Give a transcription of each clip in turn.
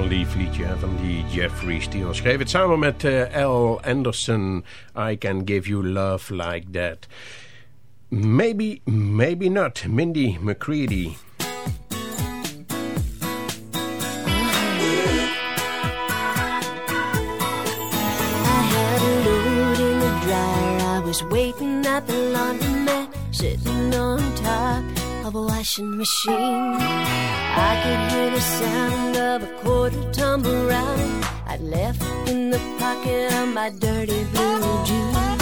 Leaf liedje van die Jeffrey Steele. Schreef het samen met uh, L. Anderson. I Can Give You Love Like That. Maybe, maybe not. Mindy McCready. was waiting at the laundromat, sitting on top of a washing machine. I could hear the sound of a quarter tumble round I'd left in the pocket of my dirty blue jeans.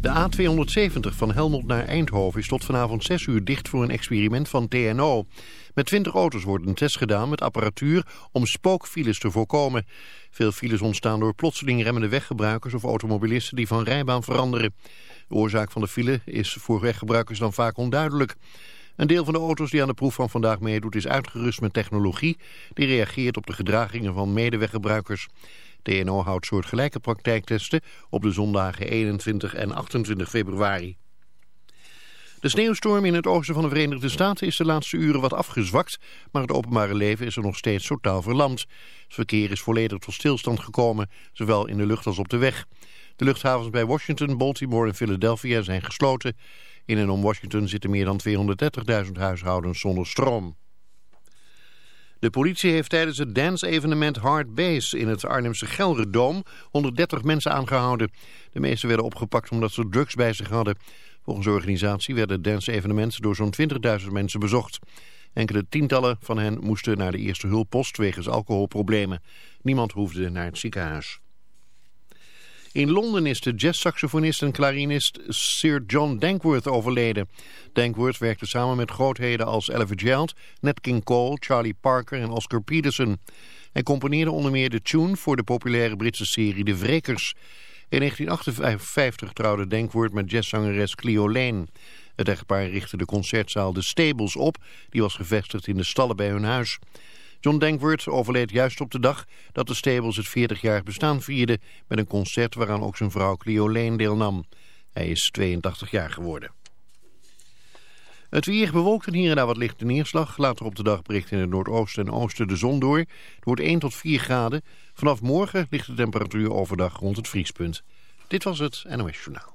De A270 van Helmond naar Eindhoven is tot vanavond 6 uur dicht voor een experiment van TNO. Met 20 auto's wordt een test gedaan met apparatuur om spookfiles te voorkomen. Veel files ontstaan door plotseling remmende weggebruikers of automobilisten die van rijbaan veranderen. De oorzaak van de file is voor weggebruikers dan vaak onduidelijk. Een deel van de auto's die aan de proef van vandaag meedoet is uitgerust met technologie die reageert op de gedragingen van medeweggebruikers. TNO houdt soortgelijke praktijktesten op de zondagen 21 en 28 februari. De sneeuwstorm in het oosten van de Verenigde Staten is de laatste uren wat afgezwakt, maar het openbare leven is er nog steeds totaal verlamd. Het verkeer is volledig tot stilstand gekomen, zowel in de lucht als op de weg. De luchthavens bij Washington, Baltimore en Philadelphia zijn gesloten. In en om Washington zitten meer dan 230.000 huishoudens zonder stroom. De politie heeft tijdens het dance-evenement Hard Bass in het Arnhemse Gelredoom 130 mensen aangehouden. De meeste werden opgepakt omdat ze drugs bij zich hadden. Volgens de organisatie werd het dance-evenement door zo'n 20.000 mensen bezocht. Enkele tientallen van hen moesten naar de eerste hulppost wegens alcoholproblemen. Niemand hoefde naar het ziekenhuis. In Londen is de jazzsaxofonist en klarinist Sir John Dankworth overleden. Dankworth werkte samen met grootheden als Ella Fitzgerald, Nat King Cole, Charlie Parker en Oscar Peterson. Hij componeerde onder meer de tune voor de populaire Britse serie De Wrekers. In 1958 trouwde Dankworth met jazzzangeres Cleo Lane. Het echtpaar richtte de concertzaal De Stables op, die was gevestigd in de stallen bij hun huis. John Dankworth overleed juist op de dag dat de Stables het 40-jarig bestaan vierde met een concert waaraan ook zijn vrouw Cleo deelnam. Hij is 82 jaar geworden. Het weer bewolkt en hier en daar wat lichte neerslag. Later op de dag breekt in het noordoosten en oosten de zon door. Het wordt 1 tot 4 graden. Vanaf morgen ligt de temperatuur overdag rond het vriespunt. Dit was het NOS Journaal.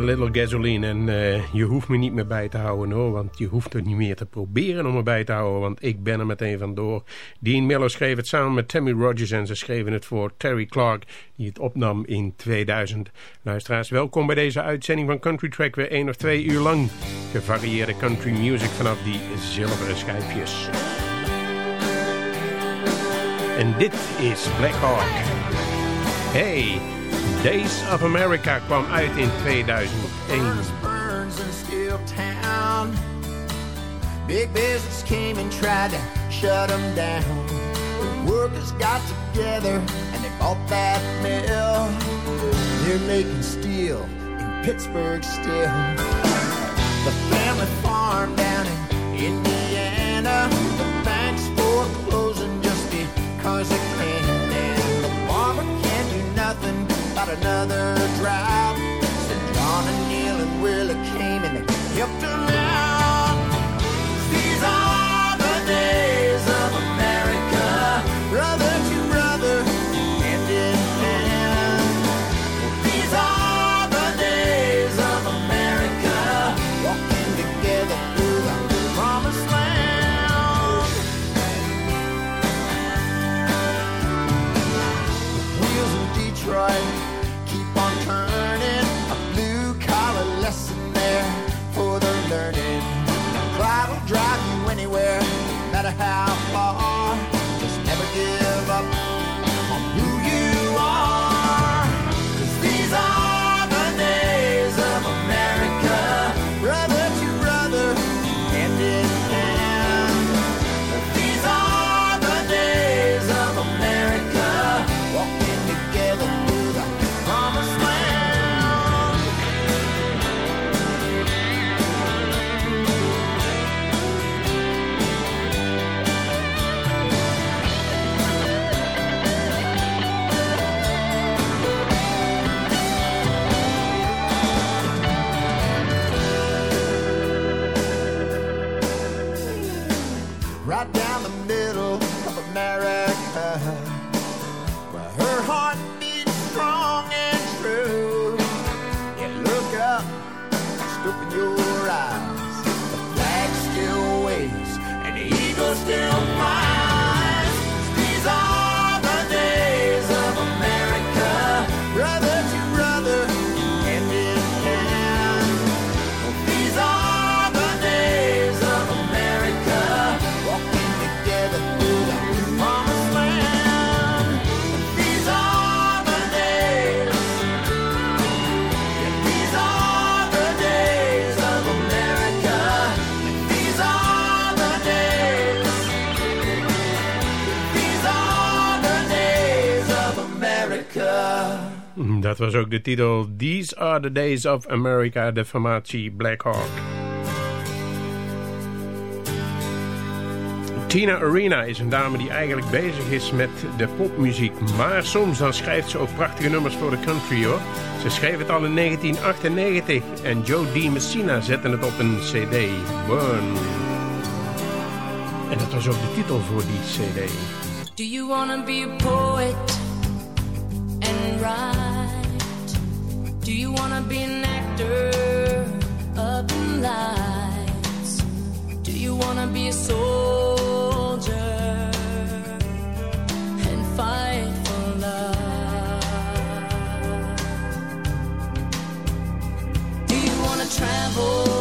Little gasoline. En eh, je hoeft me niet meer bij te houden hoor. Want je hoeft er niet meer te proberen om me bij te houden. Want ik ben er meteen vandoor. Dean Miller schreef het samen met Tammy Rogers. En ze schreven het voor Terry Clark. Die het opnam in 2000. Luisteraars, welkom bij deze uitzending van Country Track. Weer één of twee uur lang. Gevarieerde country music vanaf die zilveren schijfjes. En dit is Black Hawk. Hey, Days of America kwam uit in 2001. Burns in Steel Town. Big business came and tried to shut them down. The workers got together and they bought that mill. They're making steel in Pittsburgh still. The family farm down in Indiana. The banks foreclosing just because they about another drought. So John and Neil and Willie came and they helped him out. These are the days of America, brother to brother, hand in hand. These are the days of America, walking together through the promised land. Wheels in Detroit Dat was ook de titel These Are the Days of America, de formatie Black Hawk. Tina Arena is een dame die eigenlijk bezig is met de popmuziek. Maar soms dan schrijft ze ook prachtige nummers voor de country hoor. Ze schreef het al in 1998 en Joe D. Messina zette het op een cd. Burn. En dat was ook de titel voor die cd. Do you wanna be a poet and write? Do you wanna be an actor up in lights? Do you wanna be a soldier and fight for love? Do you wanna travel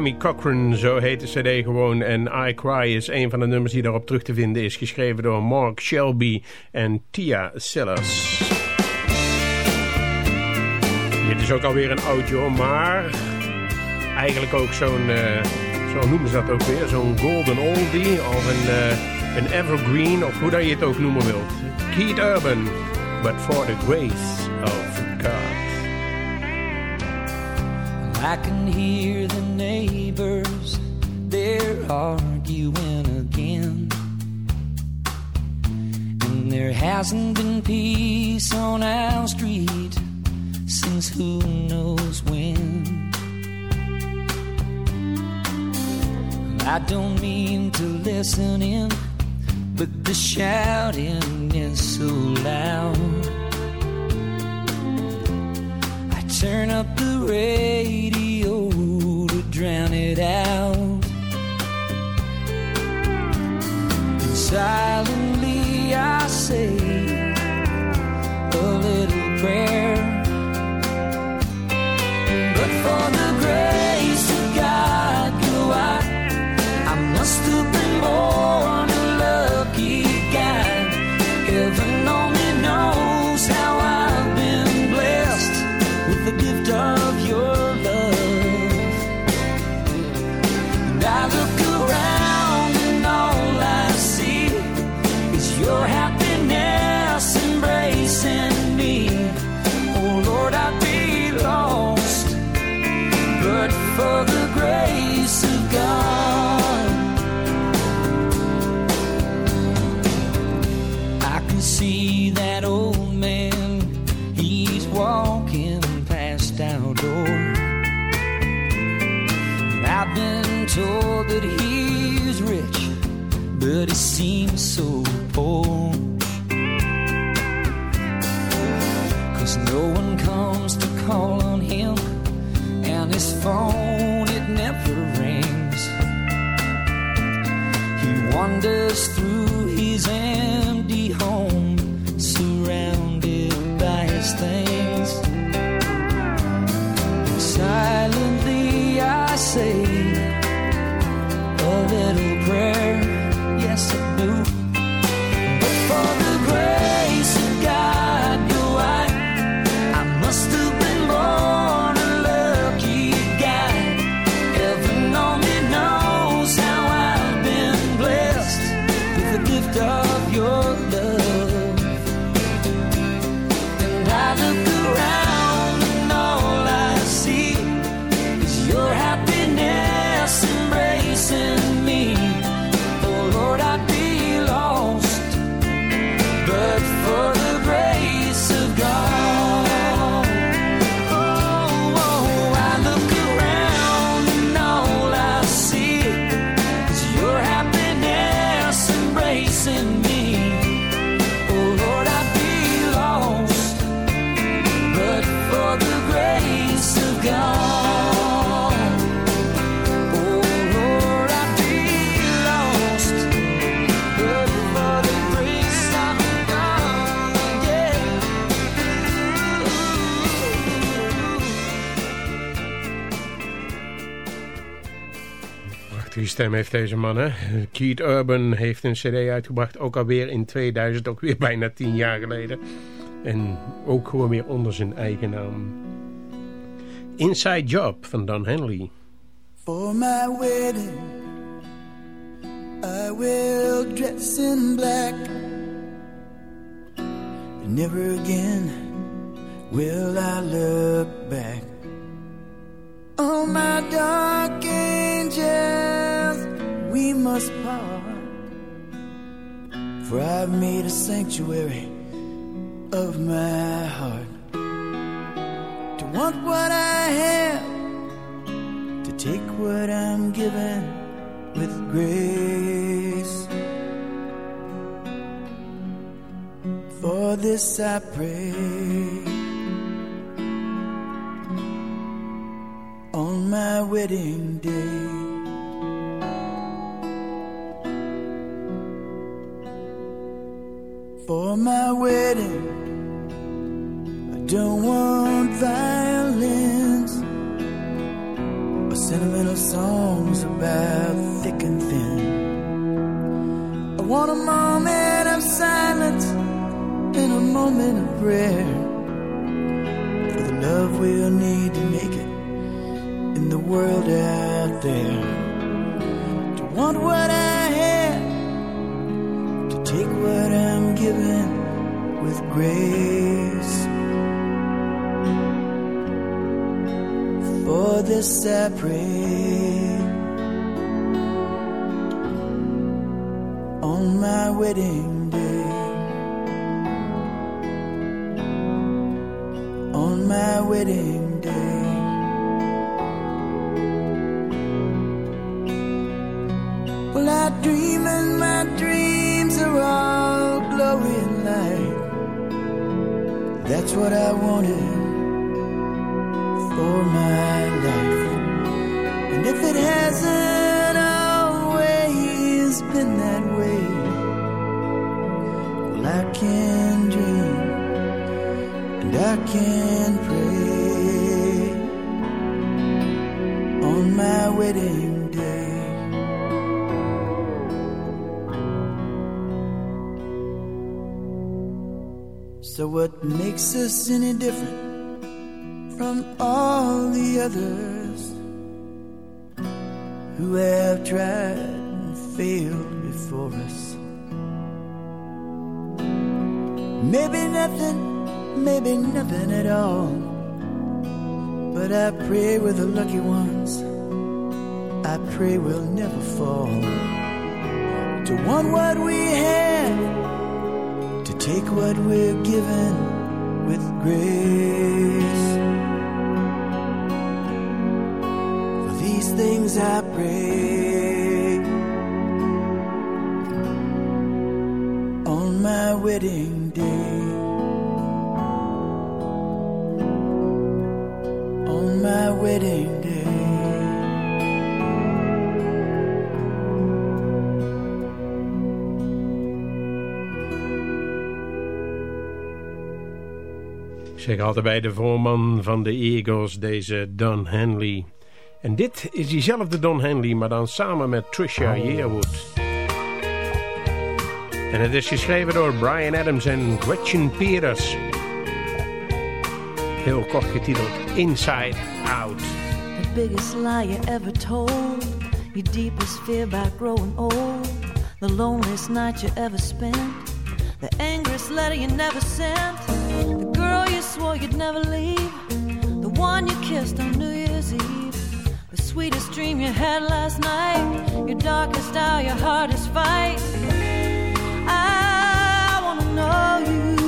Tammy Cochran, zo heet de cd gewoon. En I Cry is een van de nummers die daarop terug te vinden is. Geschreven door Mark Shelby en Tia Sellers. Dit is ook alweer een oudje, maar eigenlijk ook zo'n, uh, zo noemen ze dat ook weer, zo'n golden oldie of een, uh, een evergreen of hoe dat je het ook noemen wilt. Keith Urban, but for the grace of I can hear the neighbors, they're arguing again. And there hasn't been peace on our street since who knows when. I don't mean to listen in, but the shouting is so loud I turn up the radio silently I say a little prayer. Cause no one comes to call on him, and his phone it never rings. He wanders through his empty stem heeft deze man? Keith Urban heeft een cd uitgebracht, ook alweer in 2000, ook weer bijna tien jaar geleden. En ook gewoon weer onder zijn eigen naam. Inside Job van Don Henley. For my wedding, I will dress in black. Never again will I look back. Oh, my dark angels, we must part. For I've made a sanctuary of my heart. To want what I have to take what I'm given with grace. For this I pray. On my wedding day. For my wedding, I don't want violence or sentimental songs about thick and thin. I want a moment of silence and a moment of prayer for the love we'll need to make it in the world out there. To want what I take what I'm given with grace. For this I pray on my wedding day. On my wedding That's what I wanted for my life. And if it hasn't always been that way, well, I can dream and I can pray on my wedding So, what makes us any different from all the others who have tried and failed before us? Maybe nothing, maybe nothing at all. But I pray we're the lucky ones. I pray we'll never fall. To one what we have take what we're given with grace. For these things I pray on my wedding day. Zeg altijd bij de voorman van de Eagles, deze Don Henley. En dit is diezelfde Don Henley, maar dan samen met Trisha Yearwood. En het is geschreven door Brian Adams en Gretchen Peters. Heel kort getiteld Inside Out. The biggest lie you ever told. Your deepest fear about growing old. The loneliest night you ever spent. The angriest letter you never sent. Swore you'd never leave. The one you kissed on New Year's Eve. The sweetest dream you had last night. Your darkest hour, your hardest fight. I wanna know you.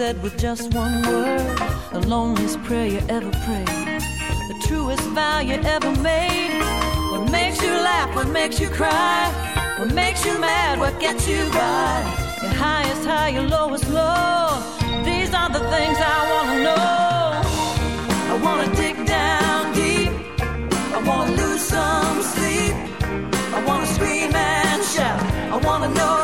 Said with just one word. The loneliest prayer you ever prayed. The truest vow you ever made. What makes you laugh? What makes you cry? What makes you mad? What gets you by? Your highest high, your lowest low. These are the things I wanna know. I wanna dig down deep. I wanna lose some sleep. I wanna scream and shout. I wanna know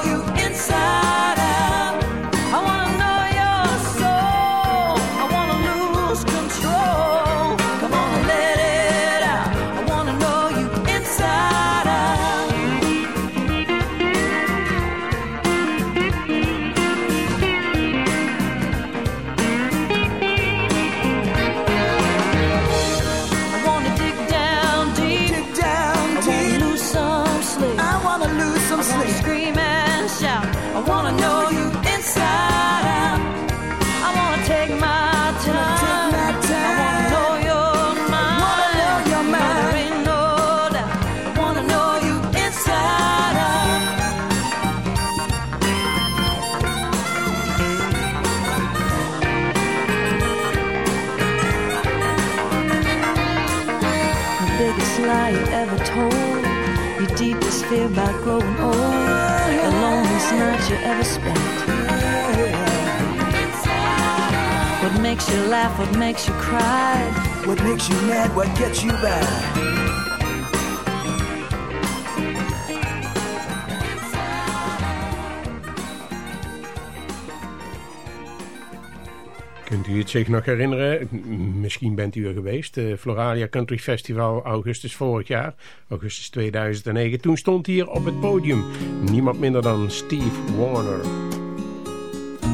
you ever spent. What makes you laugh, what makes you cry, what makes you mad, what gets you by. Kunt u het zich nog herinneren? Misschien bent u er geweest. De Floralia Country Festival augustus vorig jaar. Augustus 2009. Toen stond hier op het podium niemand minder dan Steve Warner.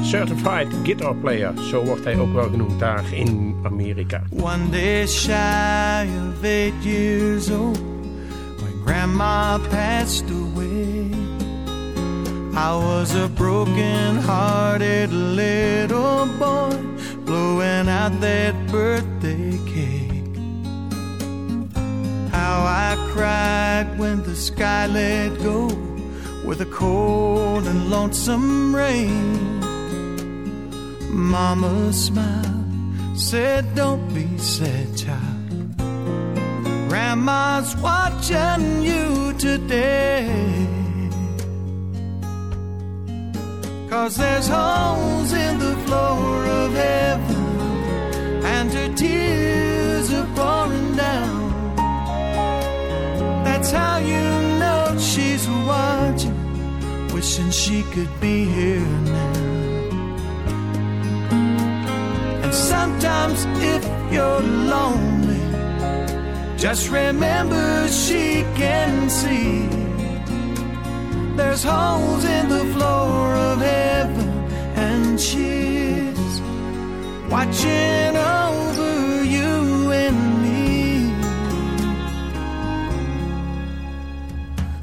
Certified Guitar Player. Zo wordt hij ook wel genoemd daar in Amerika. One day shy of eight years old. Grandma passed away. I was a broken-hearted little boy blowing out that birthday cake. How I cried when the sky let go with a cold and lonesome rain. Mama smiled, said, Don't be sad, child. Grandma's watching you today. Cause there's holes in the floor of heaven And her tears are pouring down. That's how you know she's watching Wishing she could be here now. And sometimes if you're lonely Just remember she can see there's holes in the floor of heaven, and she's watching over you and me.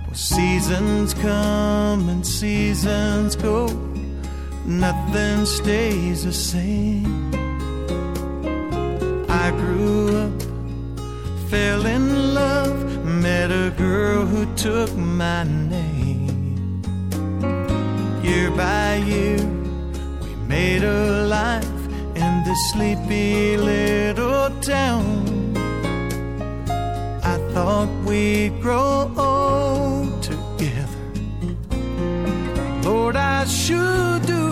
Well, seasons come and seasons go, nothing stays the same. I grew up, fell in love, met a girl who took my name year by year, we made a life in this sleepy little town. I thought we'd grow old together. Lord, I sure do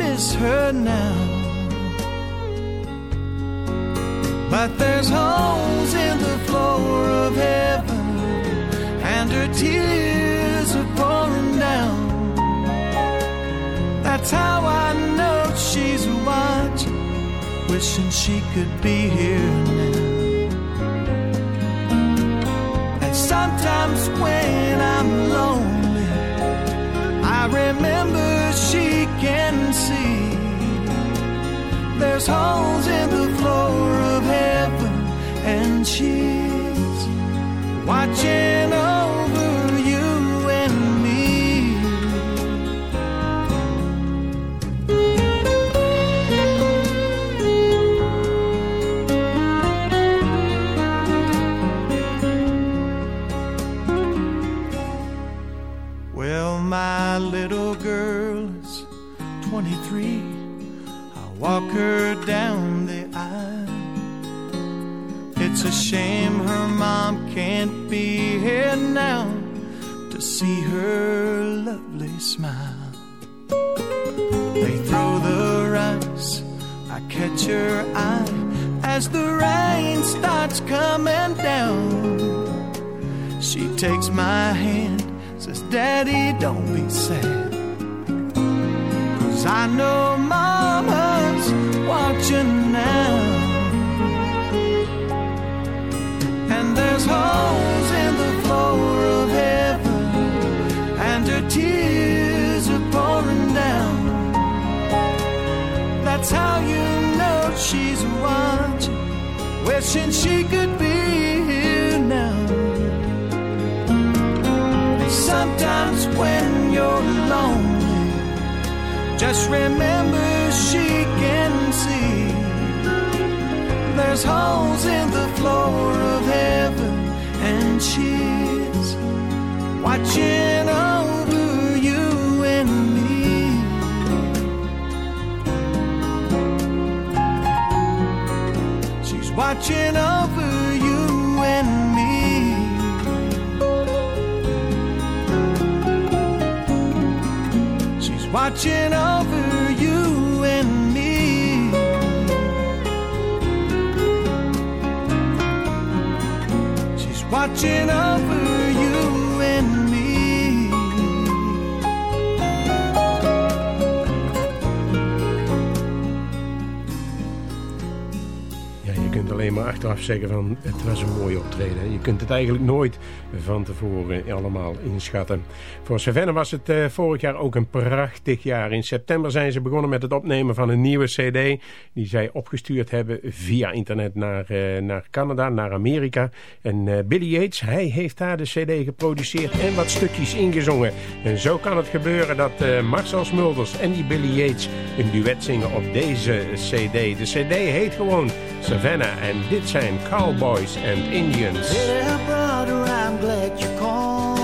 miss her now. But there's holes in the floor of heaven, and her tears That's how I know she's watching, wishing she could be here now. And sometimes when I'm lonely, I remember she can see. There's holes in the floor of heaven, and she's watching shame her mom can't be here now to see her lovely smile. They throw the rice, I catch her eye as the rain starts coming down. She takes my hand, says, Daddy, don't be sad. Cause I know Mama's watching now. There's holes in the floor of heaven, and her tears are pouring down. That's how you know she's watching, wishing she could be here now. Sometimes when you're lonely, just remember she can see there's holes in the floor of heaven, and she's watching over you and me. She's watching over you and me. She's watching over. Watching over you and me. Ja, je kunt alleen maar achteraf zeggen van het was een mooi optreden. Je kunt het eigenlijk nooit van tevoren allemaal inschatten. Voor Savannah was het eh, vorig jaar ook een prachtig jaar. In september zijn ze begonnen met het opnemen van een nieuwe cd... die zij opgestuurd hebben via internet naar, eh, naar Canada, naar Amerika. En eh, Billy Yates, hij heeft daar de cd geproduceerd en wat stukjes ingezongen. En zo kan het gebeuren dat Marcel Smulders en die Billy Yates... een duet zingen op deze cd. De cd heet gewoon Savannah en dit zijn Cowboys and Indians. Glad you called.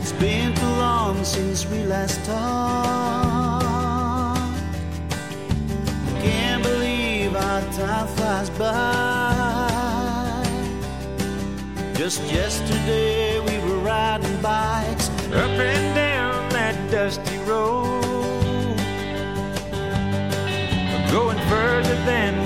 It's been too long since we last talked. Can't believe our time flies by. Just yesterday we were riding bikes Up and down that dusty road. Going further than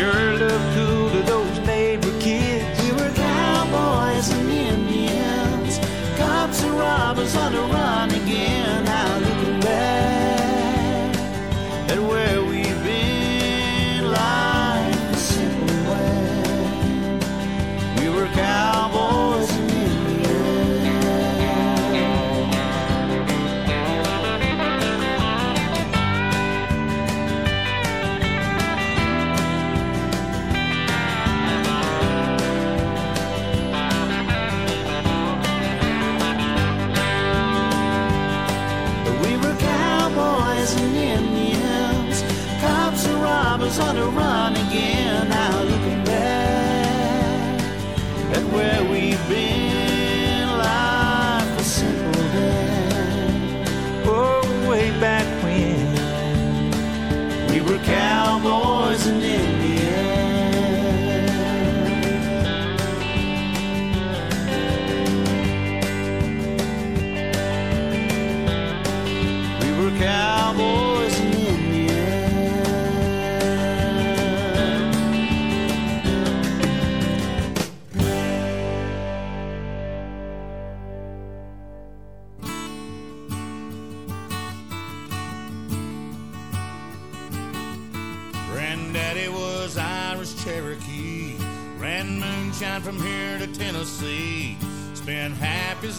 sure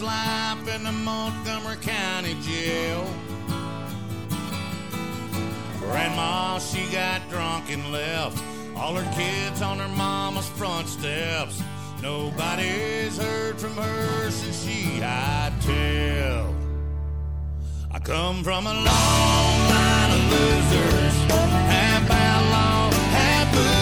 life in the Montgomery County jail. Grandma, she got drunk and left all her kids on her mama's front steps. Nobody's heard from her since she hightailed. I come from a long line of losers, half outlaw, half.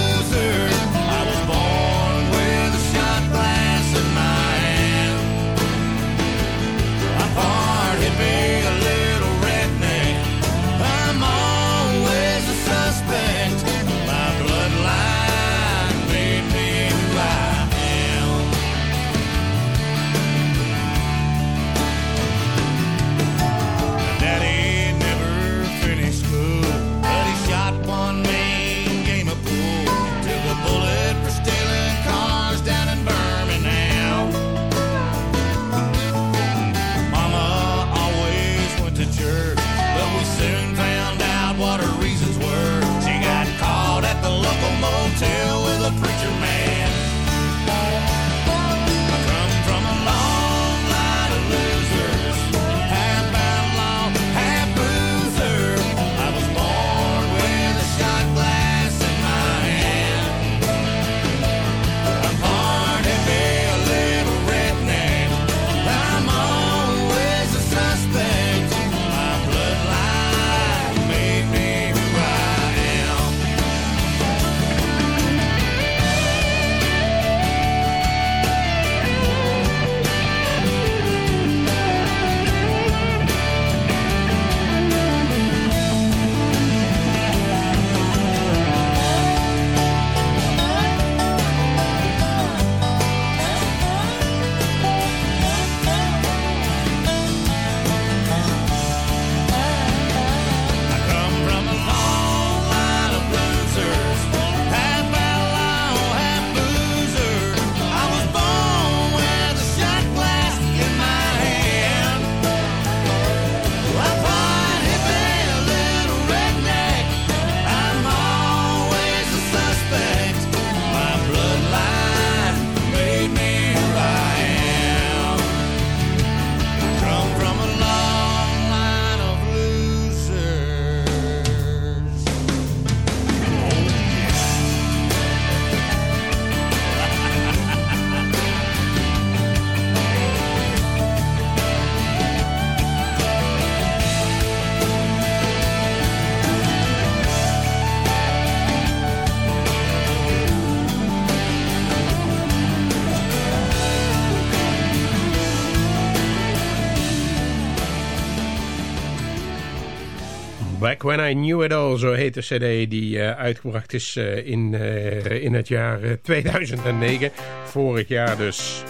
When I Knew It All, zo heet de cd die eh, uitgebracht is eh, in, eh, in het jaar 2009. Vorig jaar dus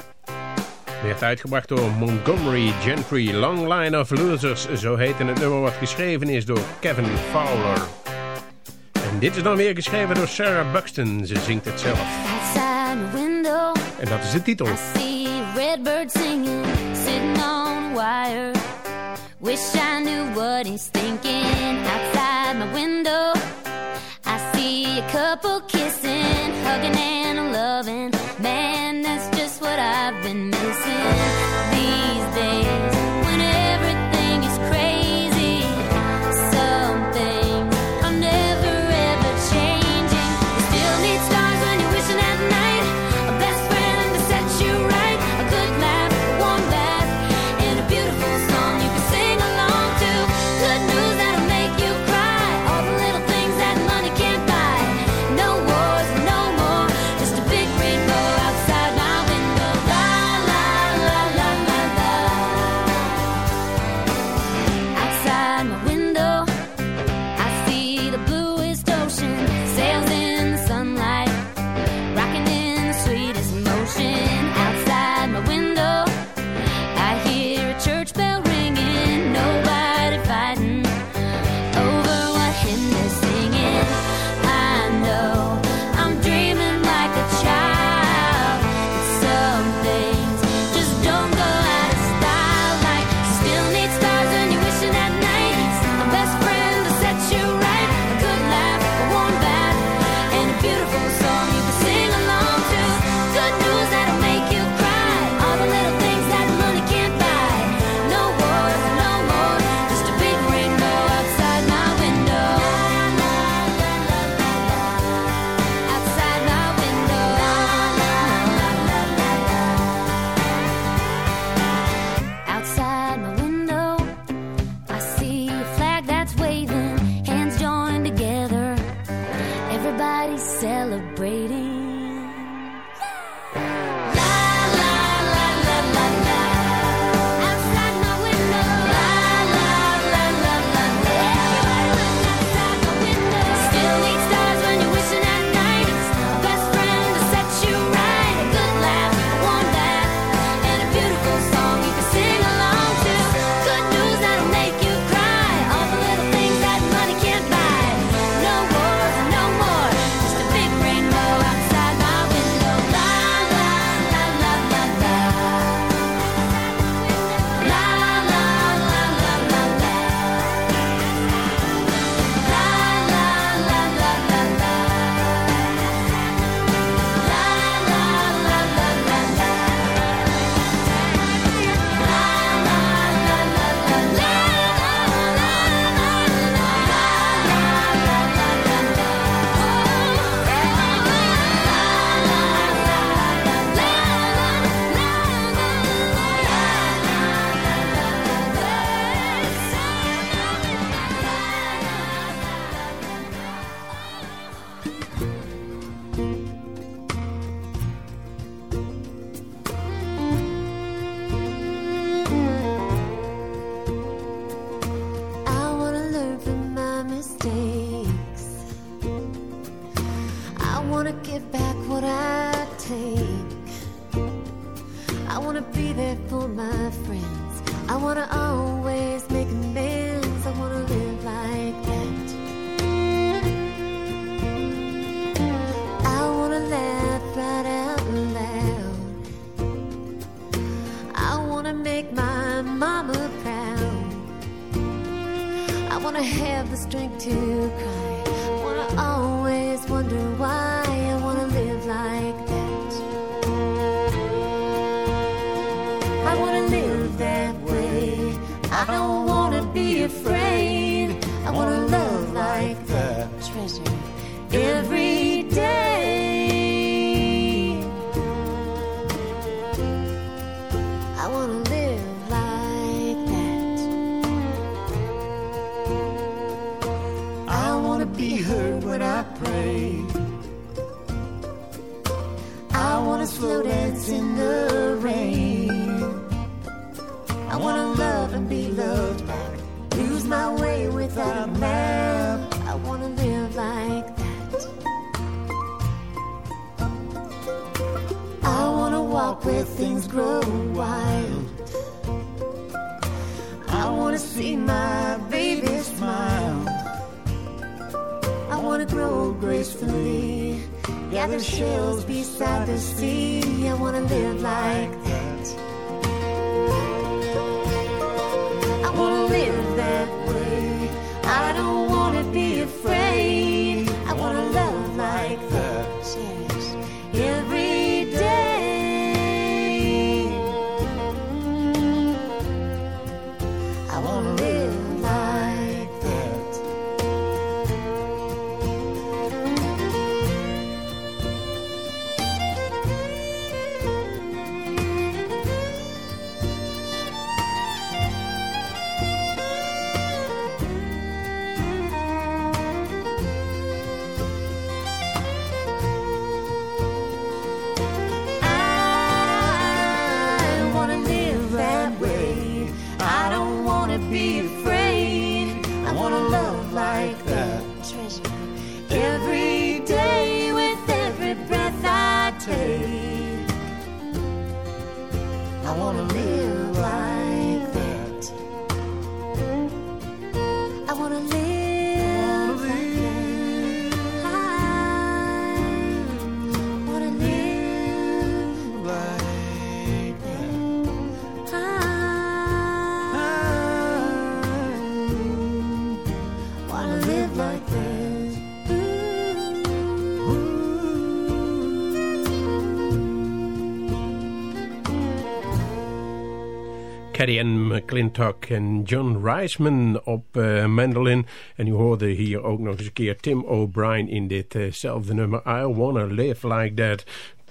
werd uitgebracht door Montgomery Gentry. Long Line of Losers, zo heet het nummer wat geschreven is door Kevin Fowler. En dit is dan weer geschreven door Sarah Buxton, ze zingt het zelf. Window, en dat is de titel. I see redbird singing, sitting on wire. Wish I knew what he's thinking. Outside my window, I see a couple kissing, hugging and loving. Man, that's just what I've been missing these days. Caddy Ann McClintock en John Reisman op uh, mandolin. En u hoorde hier ook nog eens een keer Tim O'Brien in ditzelfde nummer. I Wanna Live Like That.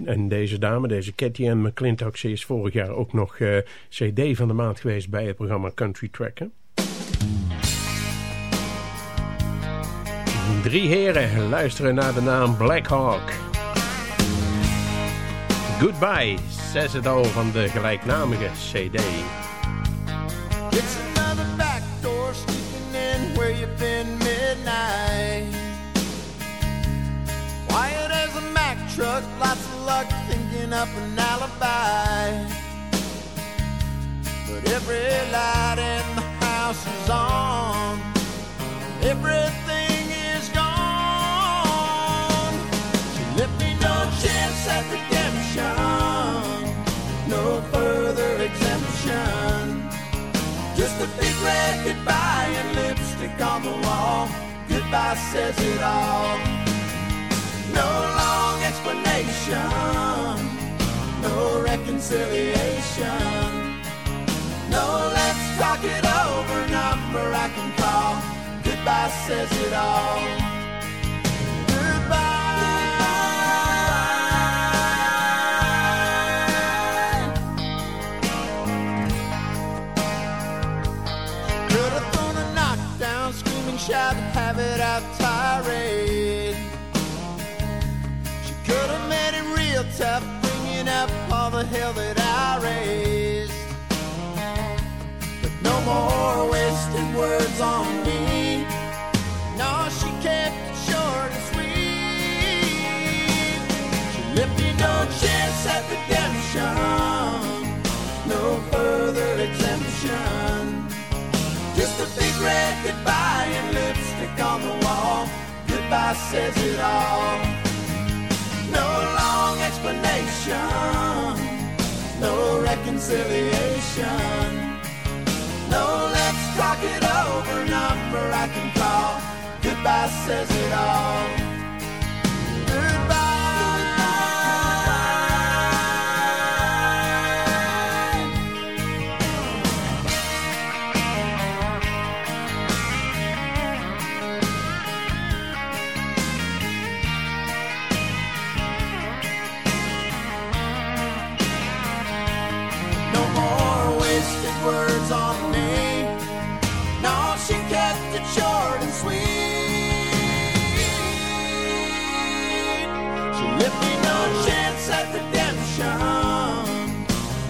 En deze dame, deze Cathy Ann McClintock, ze is vorig jaar ook nog uh, CD van de maand geweest bij het programma Country Tracker. Drie heren luisteren naar de naam Black Hawk. Goodbye, says het al van de gelijknamige CD. It's another back door sneaking in where you've been midnight. Quiet as a Mack truck, lots of luck thinking up an alibi. But every light in the house is on. Everything Goodbye says it all. No long explanation. No reconciliation. No let's talk it over number I can call. Goodbye says it all. Words on me. No, she kept it short and sweet. She left me no chance at redemption, no further exemption. Just a big red goodbye and lipstick on the wall. Goodbye says it all. No long explanation, no reconciliation. No, let's talk it over. Number I can call. Goodbye says it all. Words on me. No, she kept it short and sweet. She left me no chance at redemption,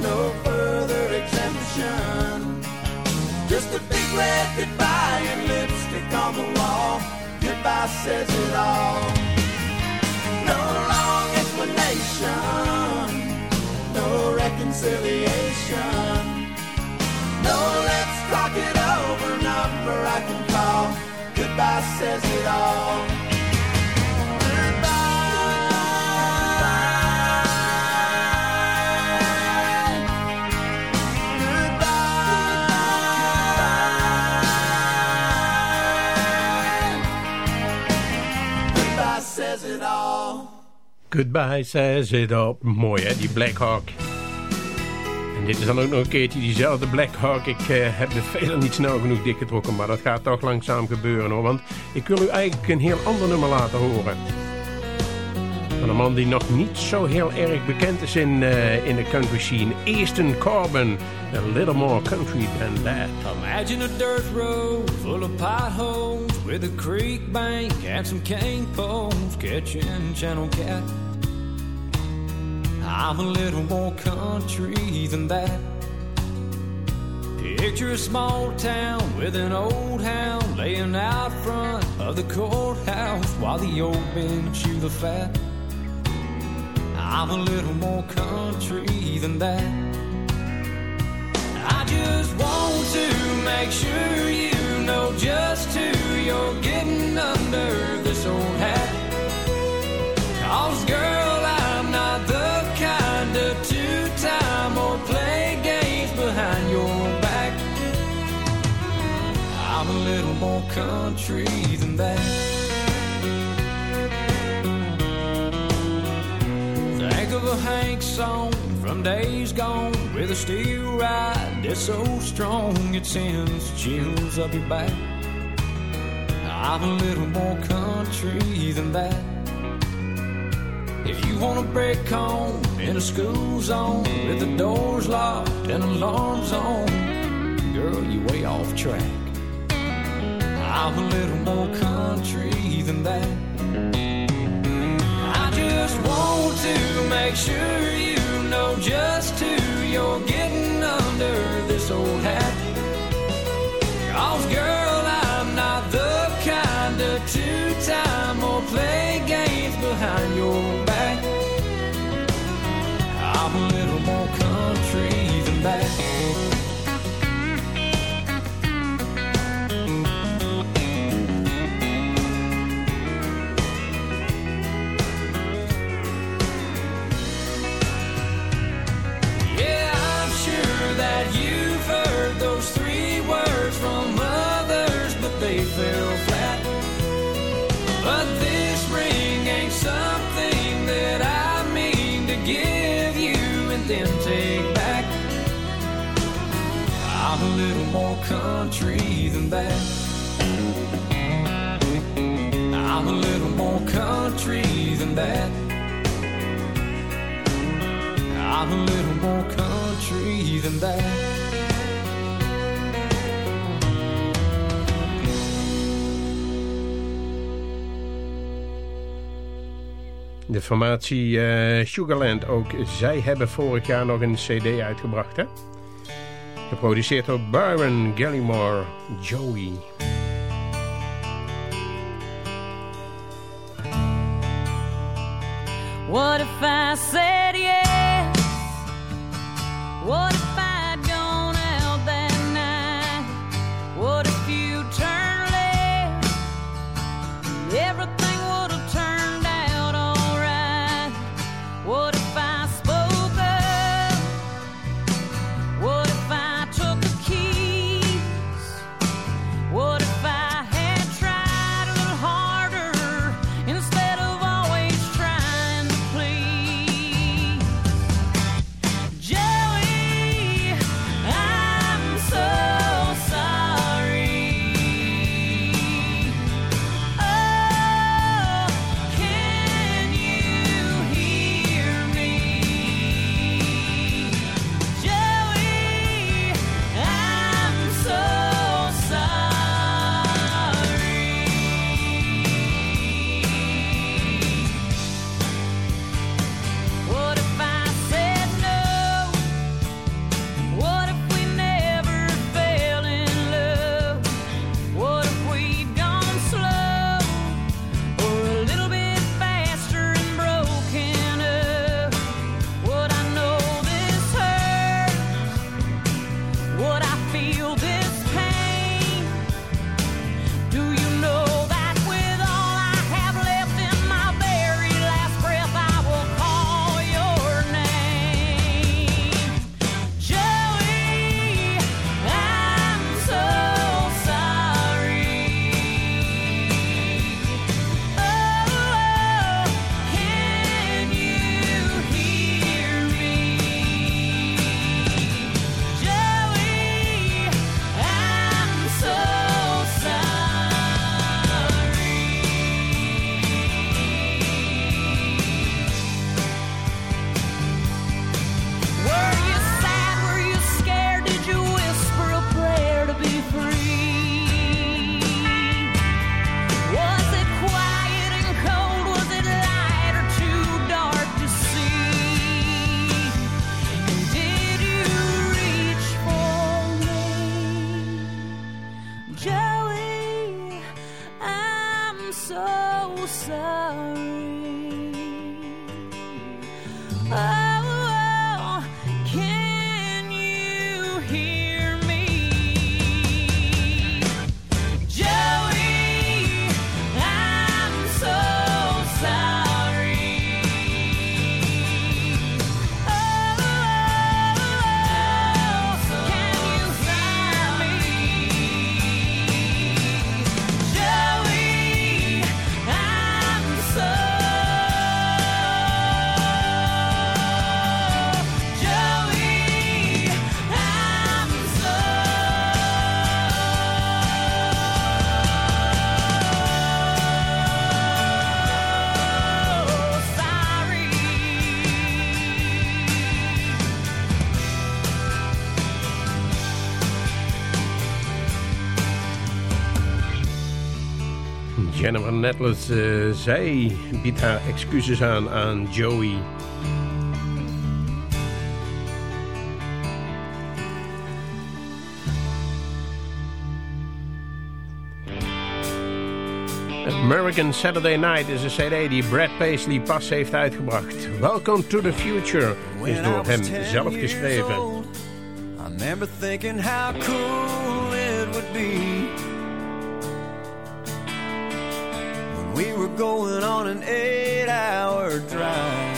no further exemption. Just a big red goodbye and lipstick on the wall. Goodbye says it all. No long explanation no reconciliation. No, let's talk it over. Number I can call. Goodbye says it all. Goodbye says it all. Mooi hè, die Blackhawk. Dit is dan ook nog een keertje diezelfde Black Hawk. Ik uh, heb de veler niet snel genoeg dichtgetrokken, maar dat gaat toch langzaam gebeuren hoor. Want ik wil u eigenlijk een heel ander nummer laten horen. Van een man die nog niet zo heel erg bekend is in, uh, in de country scene. Easton Corbin. A little more country than that. Imagine a dirt road full of potholes with a creek bank and some cane poles catching channel cat. I'm a little more country than that. Picture a small town with an old hound laying out front of the courthouse while the old men chew the fat. I'm a little more country than that. I just want to make sure you know just who you're song from days gone with a steel ride that's so strong it sends chills up your back. I'm a little more country than that. If you want to break home in a school zone with the doors locked and alarms on, girl, you're way off track. I'm a little more country than that. I just want to make sure you just who you're getting under this old hat. Cause girl, I'm not the kind of two-time or play games behind your back. I'm a little more country than that. I'm a little more country than that. De formatie uh, Sugarland ook. Zij hebben vorig jaar nog een cd uitgebracht, hè? Geproduceerd door Byron Gallimore Joey. I said Jennifer Nettles, eh, zij biedt haar excuses aan aan Joey. American Saturday Night is een cd die Brad Paisley pas heeft uitgebracht. Welcome to the Future is door hem zelf geschreven. I remember thinking how cool it would be going on an eight hour drive.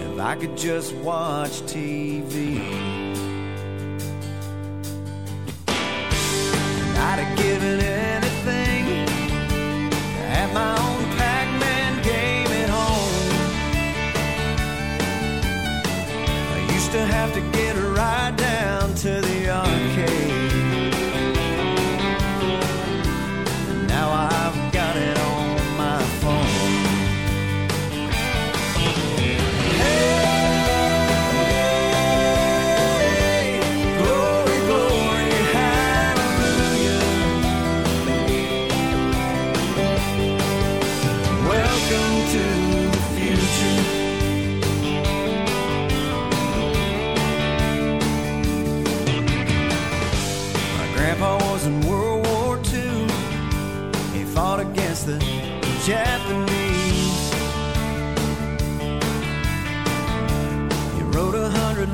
If I could just watch TV, I'd have given anything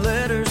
letters.